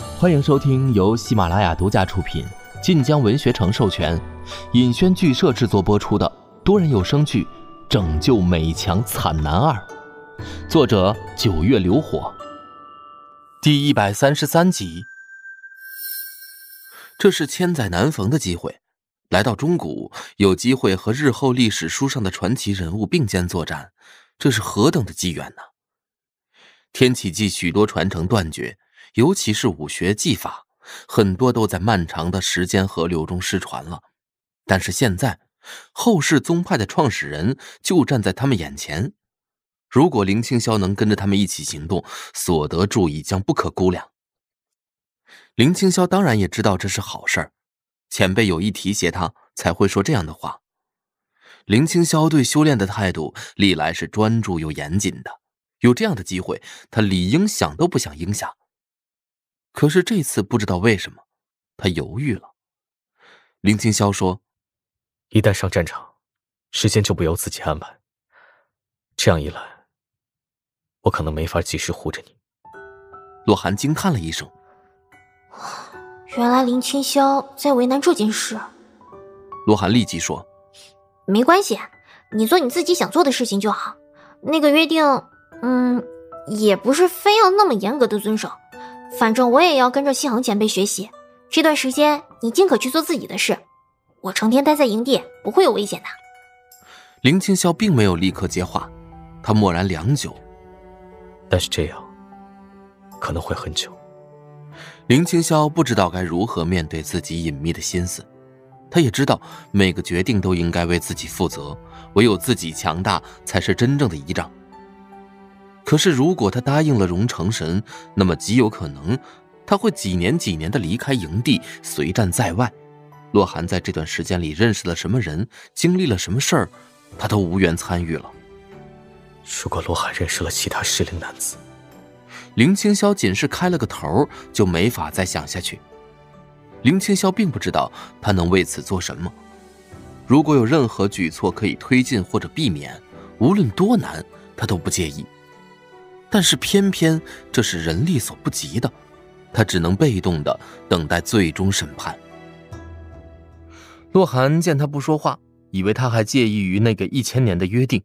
欢迎收听由喜马拉雅独家出品、晋江文学城授权、尹轩剧社制作播出的多人有声剧《拯救美强惨男二》，作者九月流火，第一百三十三集。这是千载难逢的机会，来到中古，有机会和日后历史书上的传奇人物并肩作战，这是何等的机缘呢？天启纪许多传承断绝，尤其是武学技法，很多都在漫长的时间河流中失传了。但是现在，后世宗派的创始人就站在他们眼前，如果林清霄能跟着他们一起行动，所得注意将不可估量。林清霄当然也知道这是好事儿，前辈有意提携他，才会说这样的话。林清霄对修炼的态度历来是专注又严谨的，有这样的机会，他理应想都不想应下。可是这次不知道为什么，他犹豫了。林清霄说：“一旦上战场，时间就不由自己安排。这样一来，我可能没法及时护着你。”洛寒惊叹了一声。原来林清霄在为难这件事。洛寒立即说：“没关系，你做你自己想做的事情就好。那个约定，嗯，也不是非要那么严格的遵守。反正我也要跟着西恒前辈学习。这段时间你尽可去做自己的事，我成天待在营地，不会有危险的。”林清霄并没有立刻接话，他默然良久。但是这样可能会很久。林清霄不知道该如何面对自己隐秘的心思，他也知道每个决定都应该为自己负责，唯有自己强大才是真正的依仗。可是，如果他答应了荣成神，那么极有可能他会几年几年的离开营地，随战在外。洛寒在这段时间里认识了什么人，经历了什么事儿，他都无缘参与了。如果洛寒认识了其他适龄男子，林青霄仅是开了个头，就没法再想下去。林青霄并不知道他能为此做什么。如果有任何举措可以推进或者避免，无论多难，他都不介意。但是偏偏这是人力所不及的，他只能被动的等待最终审判。洛寒见他不说话，以为他还介意于那个一千年的约定。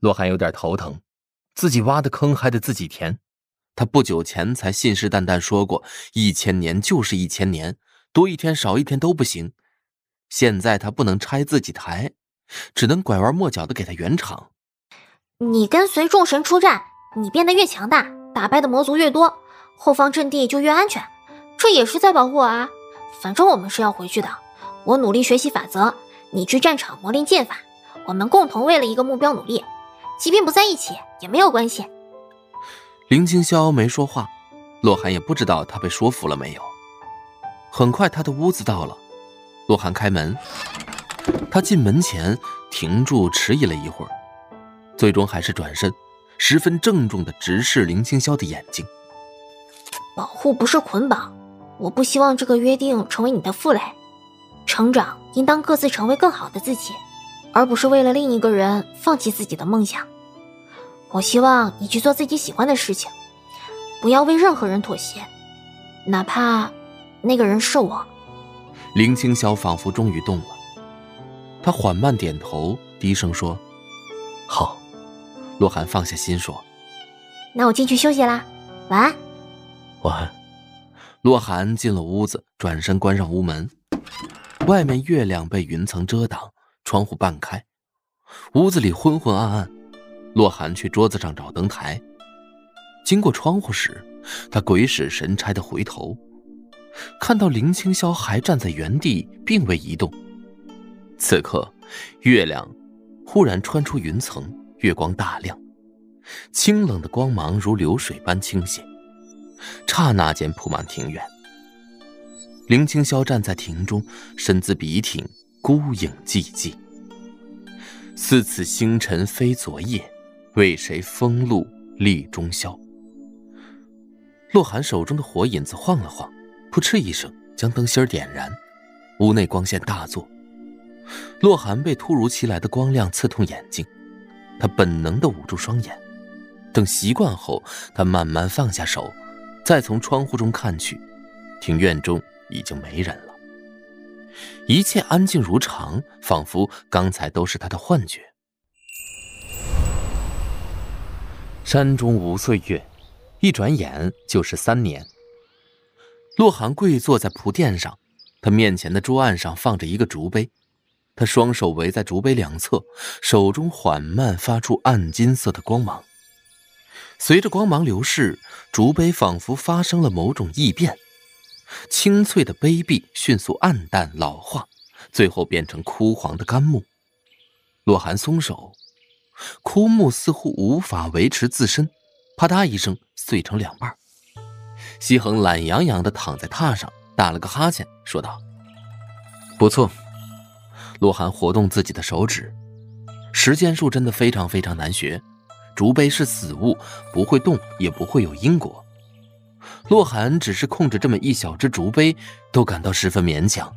洛寒有点头疼，自己挖的坑还得自己填。他不久前才信誓旦旦说过，一千年就是一千年，多一天少一天都不行。现在他不能拆自己台，只能拐弯抹角的给他圆场。你跟随众神出战，你变得越强大，打败的魔族越多，后方阵地就越安全，这也是在保护我啊。反正我们是要回去的，我努力学习法则，你去战场磨练剑法，我们共同为了一个目标努力，即便不在一起也没有关系。林清霄没说话，洛寒也不知道他被说服了没有。很快，他的屋子到了，洛寒开门。他进门前停住，迟疑了一会儿，最终还是转身，十分郑重地直视林清霄的眼睛。保护不是捆绑，我不希望这个约定成为你的负累。成长应当各自成为更好的自己，而不是为了另一个人放弃自己的梦想。我希望你去做自己喜欢的事情，不要为任何人妥协，哪怕那个人是我。林清霄仿佛终于动了，他缓慢点头，低声说：“好。”洛寒放下心说：“那我进去休息啦，晚安。”晚安。洛寒进了屋子，转身关上屋门。外面月亮被云层遮挡，窗户半开，屋子里昏昏暗暗。洛寒去桌子上找灯台，经过窗户时，他鬼使神差的回头，看到林清霄还站在原地，并未移动。此刻，月亮忽然穿出云层，月光大亮，清冷的光芒如流水般倾泻，刹那间铺满庭院。林清霄站在庭中，身姿笔挺，孤影寂寂，似此星辰非昨夜。为谁风露立中宵？洛寒手中的火引子晃了晃，扑哧一声将灯芯点燃，屋内光线大作。洛寒被突如其来的光亮刺痛眼睛，他本能的捂住双眼，等习惯后，他慢慢放下手，再从窗户中看去，庭院中已经没人了，一切安静如常，仿佛刚才都是他的幻觉。山中无岁月，一转眼就是三年。洛寒跪坐在蒲垫上，他面前的桌案上放着一个竹杯，他双手围在竹杯两侧，手中缓慢发出暗金色的光芒。随着光芒流逝，竹杯仿佛发生了某种异变，清脆的杯壁迅速暗淡老化，最后变成枯黄的干木。洛寒松手。枯木似乎无法维持自身，啪嗒一声碎成两半。西恒懒洋洋地躺在榻上，打了个哈欠，说道：“不错。”洛寒活动自己的手指，时间术真的非常非常难学。竹杯是死物，不会动，也不会有因果。洛寒只是控制这么一小只竹杯，都感到十分勉强。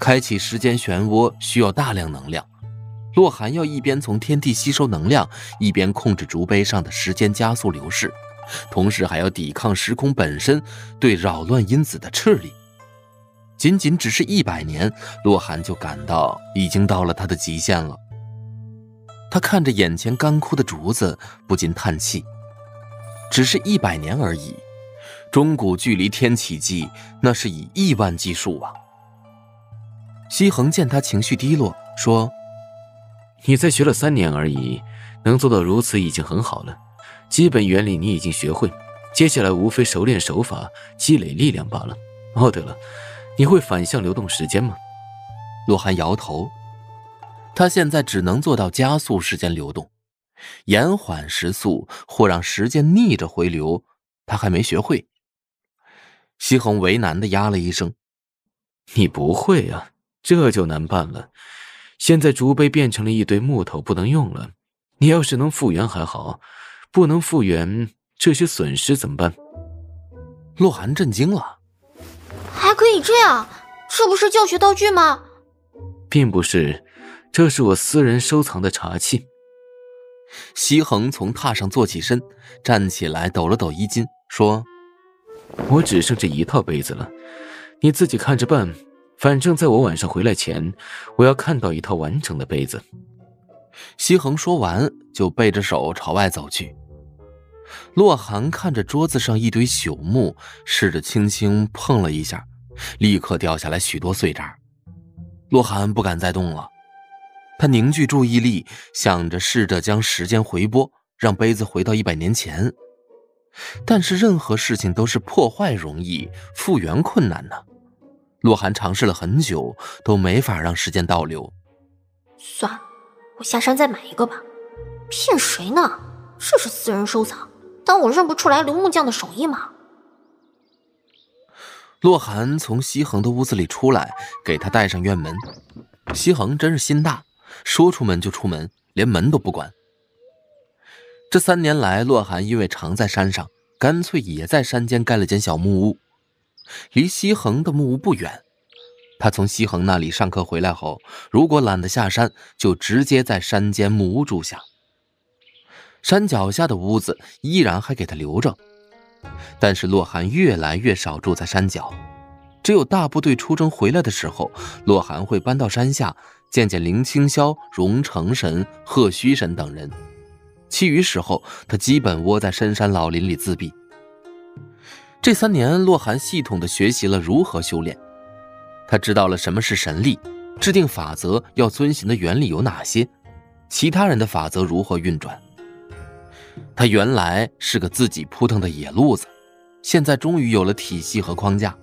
开启时间漩涡需要大量能量。洛寒要一边从天地吸收能量，一边控制竹杯上的时间加速流逝，同时还要抵抗时空本身对扰乱因子的斥力。仅仅只是一百年，洛寒就感到已经到了他的极限了。他看着眼前干枯的竹子，不禁叹气：只是一百年而已，中古距离天启纪那是以亿万计数啊！西恒见他情绪低落，说。你才学了三年而已，能做到如此已经很好了。基本原理你已经学会，接下来无非熟练手法、积累力量罢了。哦，对了，你会反向流动时间吗？洛寒摇头，他现在只能做到加速时间流动，延缓时速或让时间逆着回流，他还没学会。西红为难的压了一声：“你不会啊？这就难办了。”现在竹杯变成了一堆木头，不能用了。你要是能复原还好，不能复原，这些损失怎么办？洛寒震惊了，可以这样？这不是教学道具吗？并不是，这是我私人收藏的茶器。西恒从榻上坐起身，站起来抖了抖衣襟，说：“我只剩这一套杯子了，你自己看着办。”反正，在我晚上回来前，我要看到一套完整的杯子。西恒说完，就背着手朝外走去。洛寒看着桌子上一堆朽木，试着轻轻碰了一下，立刻掉下来许多碎渣。洛寒不敢再动了，他凝聚注意力，想着试着将时间回拨，让杯子回到一百年前。但是，任何事情都是破坏容易，复原困难呢。洛寒尝试了很久，都没法让时间倒流。算了，我下山再买一个吧。骗谁呢？这是私人收藏，当我认不出来刘木匠的手艺吗？洛寒从西恒的屋子里出来，给他带上院门。西恒真是心大，说出门就出门，连门都不关。这三年来，洛寒因为常在山上，干脆也在山间盖了间小木屋。离西恒的木屋不远，他从西恒那里上课回来后，如果懒得下山，就直接在山间木屋住下。山脚下的屋子依然还给他留着，但是洛寒越来越少住在山脚，只有大部队出征回来的时候，洛寒会搬到山下见见林清霄、荣成神、贺虚神等人，其余时候他基本窝在深山老林里自闭。这三年，洛寒系统的学习了如何修炼，他知道了什么是神力，制定法则要遵循的原理有哪些，其他人的法则如何运转。他原来是个自己扑腾的野路子，现在终于有了体系和框架。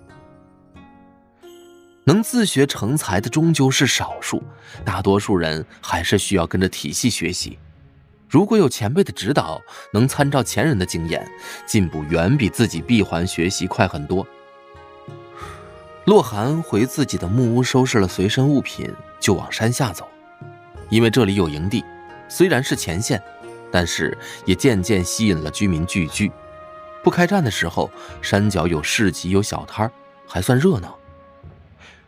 能自学成才的终究是少数，大多数人还是需要跟着体系学习。如果有前辈的指导，能参照前人的经验，进步远比自己闭环学习快很多。洛寒回自己的木屋，收拾了随身物品，就往山下走。因为这里有营地，虽然是前线，但是也渐渐吸引了居民聚居。不开战的时候，山脚有市集，有小摊还算热闹。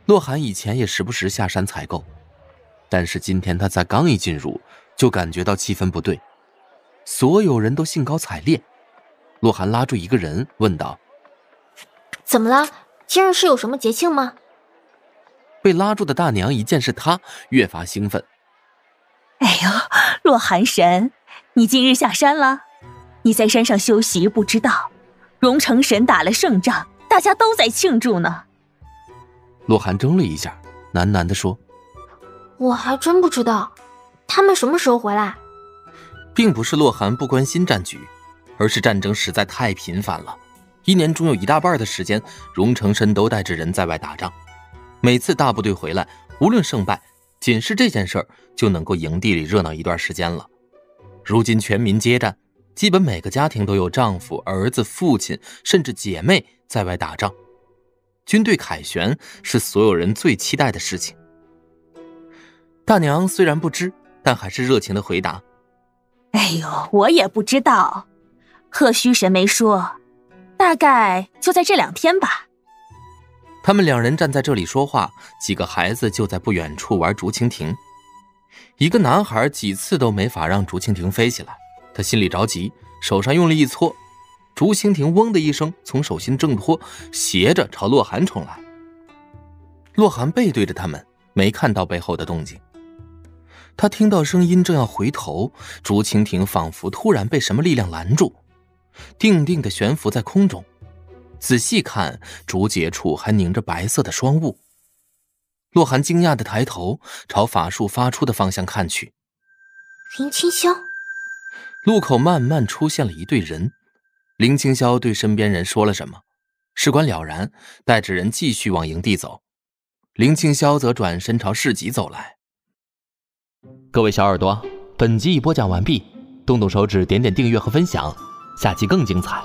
洛寒以前也时不时下山采购，但是今天他才刚一进入。就感觉到气氛不对，所有人都兴高采烈。洛寒拉住一个人，问道：“怎么了？今日是有什么节庆吗？”被拉住的大娘一见是他，越发兴奋。“哎呦，洛寒神，你今日下山了？你在山上休息不知道？荣成神打了胜仗，大家都在庆祝呢。”洛寒怔了一下，喃喃地说：“我还真不知道，他们什么时候回来？”并不是洛寒不关心战局。而是战争实在太频繁了，一年中有一大半的时间，荣成身都带着人在外打仗。每次大部队回来，无论胜败，仅是这件事儿就能够营地里热闹一段时间了。如今全民皆战，基本每个家庭都有丈夫、儿子、父亲，甚至姐妹在外打仗。军队凯旋是所有人最期待的事情。大娘虽然不知，但还是热情的回答：“哎呦，我也不知道。”贺虚神没说，大概就在这两天吧。他们两人站在这里说话，几个孩子就在不远处玩竹蜻蜓。一个男孩几次都没法让竹蜻蜓飞起来，他心里着急，手上用力一搓，竹蜻蜓嗡的一声从手心挣脱，斜着朝洛寒冲来。洛寒背对着他们，没看到背后的动静。他听到声音，正要回头，竹蜻蜓仿佛突然被什么力量拦住。定定的悬浮在空中，仔细看，竹节处还凝着白色的霜雾。洛寒惊讶的抬头朝法术发出的方向看去，林清霄。路口慢慢出现了一队人，林清霄对身边人说了什么，事关了然，带着人继续往营地走。林清霄则转身朝市集走来。各位小耳朵，本集已播讲完毕，动动手指，点点订阅和分享。下集更精彩。